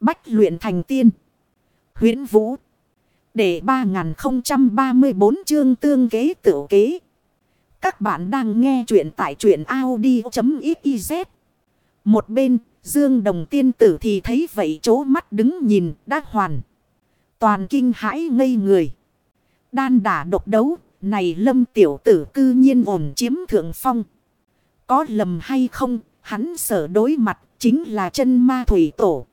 Bách luyện thành tiên. huyễn Vũ. Để 3034 chương tương kế tự kế. Các bạn đang nghe truyện tại truyện Audi.xyz. Một bên, Dương Đồng tiên tử thì thấy vậy chố mắt đứng nhìn đã hoàn. Toàn kinh hãi ngây người. Đan đả độc đấu, này lâm tiểu tử cư nhiên ổn chiếm thượng phong. Có lầm hay không, hắn sở đối mặt chính là chân ma thủy tổ.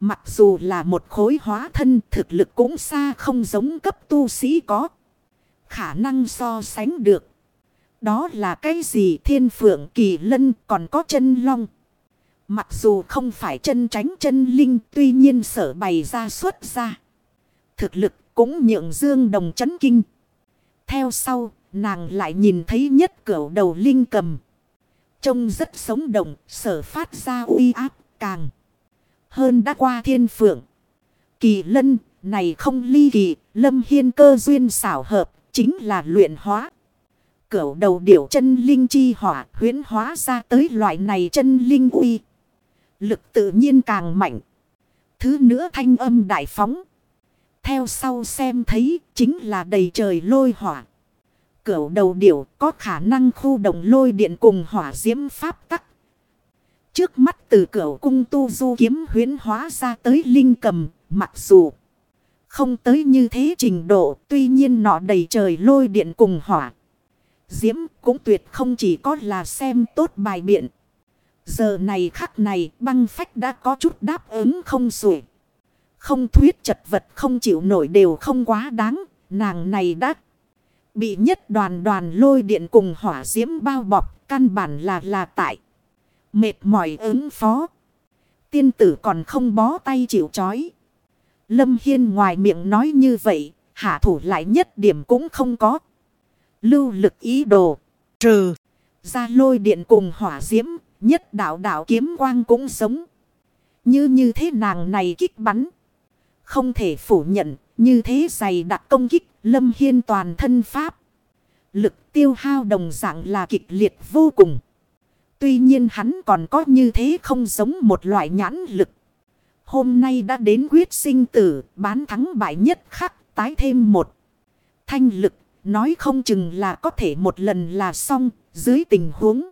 Mặc dù là một khối hóa thân, thực lực cũng xa không giống cấp tu sĩ có. Khả năng so sánh được. Đó là cái gì thiên phượng kỳ lân còn có chân long. Mặc dù không phải chân tránh chân linh, tuy nhiên sở bày ra xuất ra. Thực lực cũng nhượng dương đồng chấn kinh. Theo sau, nàng lại nhìn thấy nhất cửu đầu linh cầm. Trông rất sống động, sở phát ra uy áp càng hơn đã qua thiên phượng. Kỳ lân, này không ly kỳ, lâm hiên cơ duyên xảo hợp, chính là luyện hóa. Cửu đầu điểu chân linh chi hỏa huyến hóa ra tới loại này chân linh uy. Lực tự nhiên càng mạnh. Thứ nữa thanh âm đại phóng. Theo sau xem thấy, chính là đầy trời lôi hỏa. Cửu đầu điểu có khả năng khu động lôi điện cùng hỏa diễm pháp tắc. Trước mắt từ cửa cung tu du kiếm huyến hóa ra tới linh cầm, mặc dù không tới như thế trình độ, tuy nhiên nọ đầy trời lôi điện cùng hỏa. Diễm cũng tuyệt không chỉ có là xem tốt bài biện. Giờ này khắc này băng phách đã có chút đáp ứng không sủi. Không thuyết chật vật không chịu nổi đều không quá đáng. Nàng này đã bị nhất đoàn đoàn lôi điện cùng hỏa diễm bao bọc. Căn bản là là tại. Mệt mỏi ứng phó. Tiên tử còn không bó tay chịu chói. Lâm Hiên ngoài miệng nói như vậy. Hạ thủ lại nhất điểm cũng không có. Lưu lực ý đồ. Trừ. Ra lôi điện cùng hỏa diễm. Nhất đạo đạo kiếm quang cũng sống. Như như thế nàng này kích bắn. Không thể phủ nhận, như thế dày đặc công kích, lâm hiên toàn thân pháp. Lực tiêu hao đồng dạng là kịch liệt vô cùng. Tuy nhiên hắn còn có như thế không giống một loại nhãn lực. Hôm nay đã đến quyết sinh tử, bán thắng bại nhất khắc, tái thêm một. Thanh lực, nói không chừng là có thể một lần là xong, dưới tình huống.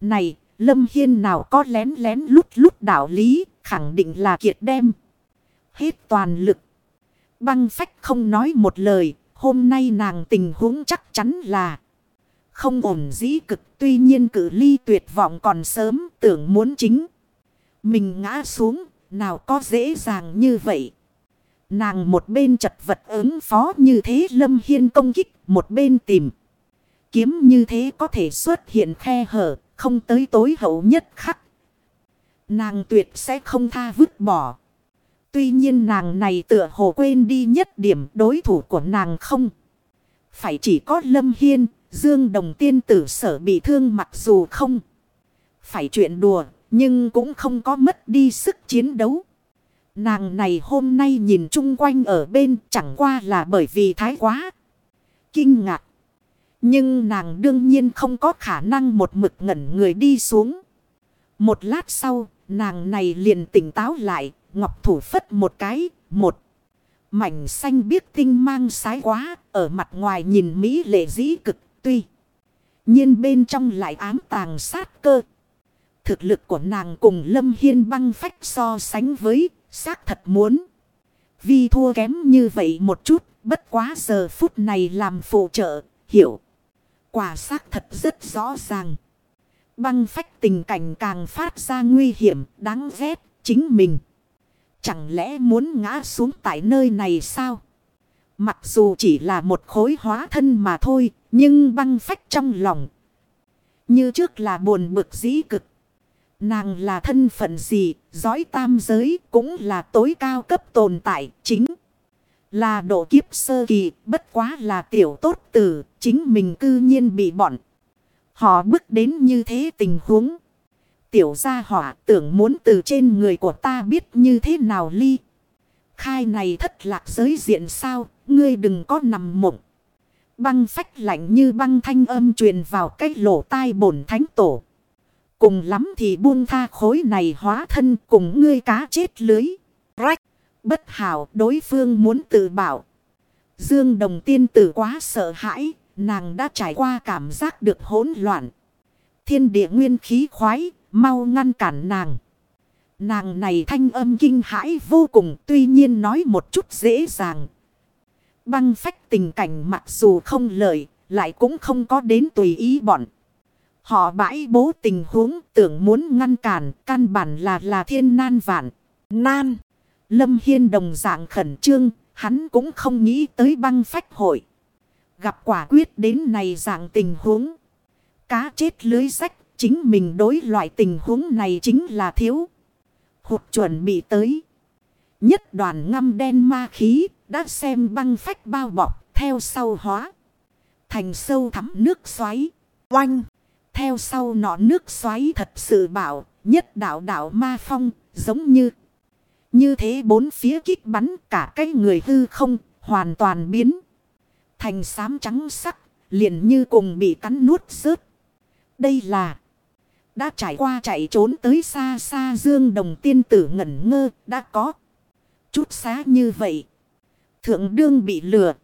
Này, Lâm Hiên nào có lén lén lút lút đạo lý, khẳng định là kiệt đem hết toàn lực. Băng phách không nói một lời, hôm nay nàng tình huống chắc chắn là không ổn dĩ cực. Tuy nhiên cử ly tuyệt vọng còn sớm tưởng muốn chính. Mình ngã xuống, nào có dễ dàng như vậy. Nàng một bên chật vật ứng phó như thế lâm hiên công kích, một bên tìm. Kiếm như thế có thể xuất hiện khe hở, không tới tối hậu nhất khắc. Nàng tuyệt sẽ không tha vứt bỏ. Tuy nhiên nàng này tựa hồ quên đi nhất điểm đối thủ của nàng không. Phải chỉ có Lâm Hiên, Dương Đồng tiên tử sở bị thương mặc dù không. Phải chuyện đùa, nhưng cũng không có mất đi sức chiến đấu. Nàng này hôm nay nhìn chung quanh ở bên chẳng qua là bởi vì thái quá. Kinh ngạc. Nhưng nàng đương nhiên không có khả năng một mực ngẩn người đi xuống. Một lát sau, nàng này liền tỉnh táo lại, Ngọc thủ phất một cái, một. Mảnh xanh biếc tinh mang sái quá, ở mặt ngoài nhìn Mỹ lệ dĩ cực tuy. nhiên bên trong lại ám tàng sát cơ. Thực lực của nàng cùng Lâm Hiên băng phách so sánh với, xác thật muốn. Vì thua kém như vậy một chút, bất quá giờ phút này làm phụ trợ, hiểu. Quả xác thật rất rõ ràng. Băng phách tình cảnh càng phát ra nguy hiểm, đáng ghét, chính mình. Chẳng lẽ muốn ngã xuống tại nơi này sao? Mặc dù chỉ là một khối hóa thân mà thôi, nhưng băng phách trong lòng. Như trước là buồn bực dĩ cực. Nàng là thân phận gì, giói tam giới cũng là tối cao cấp tồn tại, chính là độ kiếp sơ kỳ, bất quá là tiểu tốt tử, chính mình cư nhiên bị bọn. Họ bước đến như thế tình huống. Tiểu gia hỏa tưởng muốn từ trên người của ta biết như thế nào ly. Khai này thất lạc giới diện sao, ngươi đừng có nằm mộng. Băng phách lạnh như băng thanh âm truyền vào cái lỗ tai bổn thánh tổ. Cùng lắm thì buông tha khối này hóa thân cùng ngươi cá chết lưới. Bất hảo đối phương muốn tự bảo. Dương đồng tiên tử quá sợ hãi. Nàng đã trải qua cảm giác được hỗn loạn. Thiên địa nguyên khí khoái. Mau ngăn cản nàng. Nàng này thanh âm kinh hãi vô cùng. Tuy nhiên nói một chút dễ dàng. Băng phách tình cảnh mặc dù không lợi. Lại cũng không có đến tùy ý bọn. Họ bãi bố tình huống tưởng muốn ngăn cản. Căn bản là là thiên nan vạn. Nan. Lâm Hiên đồng dạng khẩn trương, hắn cũng không nghĩ tới băng phách hội. Gặp quả quyết đến này dạng tình huống. Cá chết lưới rách, chính mình đối loại tình huống này chính là thiếu. Hụt chuẩn bị tới. Nhất đoàn ngâm đen ma khí, đã xem băng phách bao bọc, theo sau hóa. Thành sâu thắm nước xoáy, oanh. Theo sau nọ nước xoáy thật sự bảo, nhất đạo đạo ma phong, giống như... Như thế bốn phía kích bắn cả cái người hư không, hoàn toàn biến. Thành xám trắng sắc, liền như cùng bị cắn nuốt rớt. Đây là... Đã trải qua chạy trốn tới xa xa dương đồng tiên tử ngẩn ngơ, đã có. Chút xá như vậy. Thượng đương bị lừa.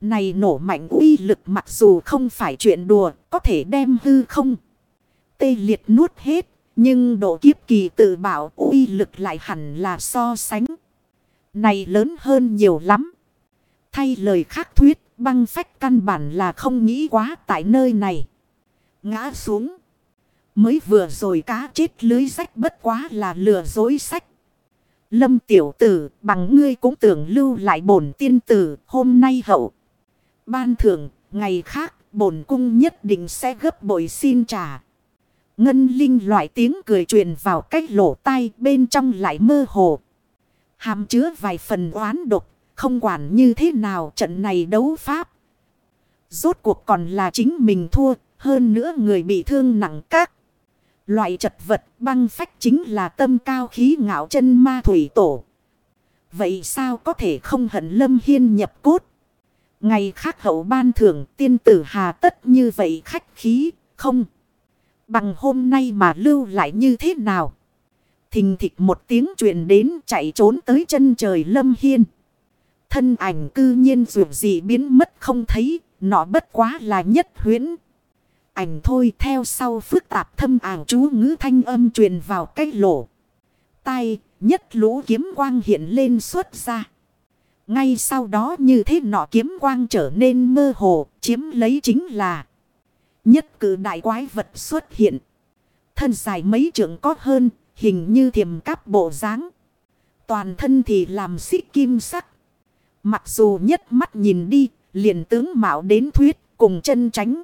Này nổ mạnh uy lực mặc dù không phải chuyện đùa, có thể đem hư không. Tê liệt nuốt hết, nhưng độ kiếp kỳ tự bảo uy lực lại hẳn là so sánh. Này lớn hơn nhiều lắm. Thay lời khác thuyết, băng phách căn bản là không nghĩ quá tại nơi này. Ngã xuống. Mới vừa rồi cá chết lưới sách bất quá là lừa dối sách. Lâm tiểu tử bằng ngươi cũng tưởng lưu lại bổn tiên tử hôm nay hậu. Ban thưởng, ngày khác, bổn cung nhất định sẽ gấp bội xin trả. Ngân linh loại tiếng cười truyền vào cách lỗ tai bên trong lại mơ hồ. Hàm chứa vài phần oán độc, không quản như thế nào trận này đấu pháp. Rốt cuộc còn là chính mình thua, hơn nữa người bị thương nặng các. Loại chật vật băng phách chính là tâm cao khí ngạo chân ma thủy tổ. Vậy sao có thể không hận lâm hiên nhập cốt? Ngày khác hậu ban thưởng tiên tử hà tất như vậy khách khí, không. Bằng hôm nay mà lưu lại như thế nào? Thình thịch một tiếng truyền đến chạy trốn tới chân trời lâm hiên. Thân ảnh cư nhiên dù gì biến mất không thấy, nó bất quá là nhất huyễn. Ảnh thôi theo sau phức tạp thâm ảo chú ngữ thanh âm truyền vào cái lỗ. tay nhất lũ kiếm quang hiện lên xuất ra. Ngay sau đó như thế nọ kiếm quang trở nên mơ hồ, chiếm lấy chính là Nhất cử đại quái vật xuất hiện. Thân dài mấy trượng có hơn, hình như thiềm cáp bộ dáng Toàn thân thì làm xích kim sắc. Mặc dù nhất mắt nhìn đi, liền tướng mạo đến thuyết cùng chân tránh.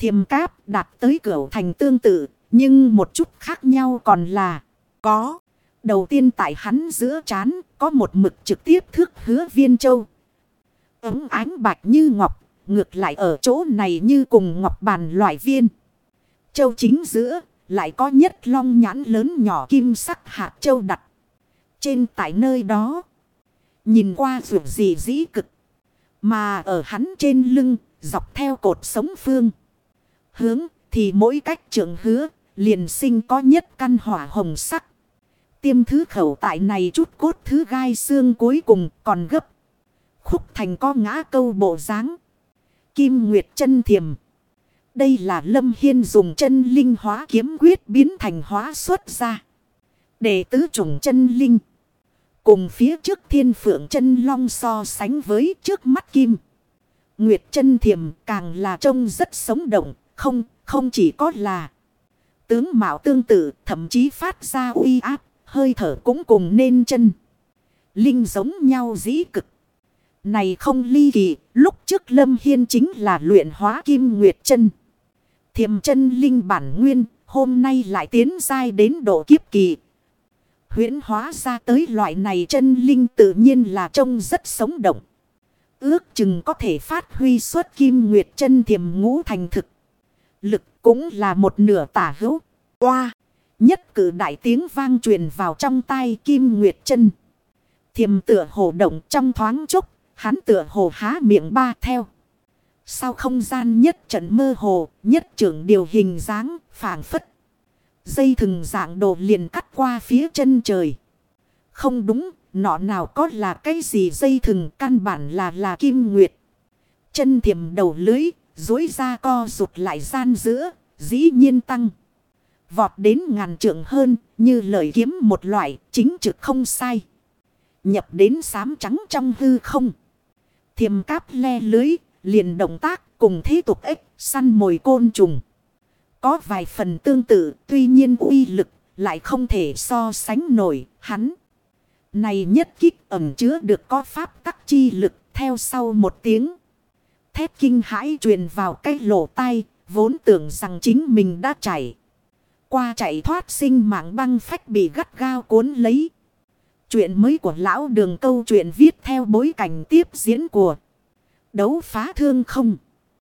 Thiềm cáp đạt tới cửa thành tương tự, nhưng một chút khác nhau còn là có. Đầu tiên tại hắn giữa chán có một mực trực tiếp thước hứa viên châu. Ấm ánh bạch như ngọc Ngược lại ở chỗ này như cùng ngọc bàn loại viên. Châu chính giữa lại có nhất long nhãn lớn nhỏ kim sắc hạt châu đặt. Trên tại nơi đó. Nhìn qua dù gì dĩ cực. Mà ở hắn trên lưng dọc theo cột sống phương. Hướng, thì mỗi cách trưởng hứa, liền sinh có nhất căn hỏa hồng sắc. Tiêm thứ khẩu tại này chút cốt thứ gai xương cuối cùng còn gấp. Khúc thành có ngã câu bộ dáng Kim Nguyệt chân thiềm. Đây là Lâm Hiên dùng chân linh hóa kiếm quyết biến thành hóa xuất ra. Để tứ trùng chân linh. Cùng phía trước thiên phượng chân long so sánh với trước mắt kim. Nguyệt chân thiềm càng là trông rất sống động. Không, không chỉ có là tướng mạo tương tự thậm chí phát ra uy áp. Hơi thở cũng cùng nên chân. Linh giống nhau dĩ cực. Này không ly kỳ, lúc trước Lâm Hiên chính là luyện hóa kim nguyệt chân. Thiềm chân linh bản nguyên, hôm nay lại tiến dai đến độ kiếp kỳ. huyễn hóa ra tới loại này chân linh tự nhiên là trông rất sống động. Ước chừng có thể phát huy suốt kim nguyệt chân thiềm ngũ thành thực. Lực cũng là một nửa tả hữu. qua Nhất cử đại tiếng vang truyền vào trong tai kim nguyệt chân. Thiềm tựa hồ động trong thoáng chốc Hắn tựa hồ há miệng ba theo. Sau không gian nhất trận mơ hồ, nhất trưởng điều hình dáng, phảng phất. Dây thừng dạng đồ liền cắt qua phía chân trời. Không đúng, nọ nào có là cái gì dây thừng căn bản là là kim nguyệt. Chân thiểm đầu lưới, dối ra co rụt lại gian giữa, dĩ nhiên tăng. Vọt đến ngàn trượng hơn, như lời kiếm một loại, chính trực không sai. Nhập đến xám trắng trong hư không. Thiềm cáp le lưới, liền động tác cùng thế tục ếch, săn mồi côn trùng. Có vài phần tương tự, tuy nhiên uy lực lại không thể so sánh nổi, hắn. Này nhất kích ẩm chứa được có pháp tắc chi lực theo sau một tiếng. Thét kinh hãi truyền vào cái lỗ tai, vốn tưởng rằng chính mình đã chảy. Qua chạy thoát sinh mạng băng phách bị gắt gao cuốn lấy. Chuyện mới của lão đường câu chuyện viết theo bối cảnh tiếp diễn của đấu phá thương không.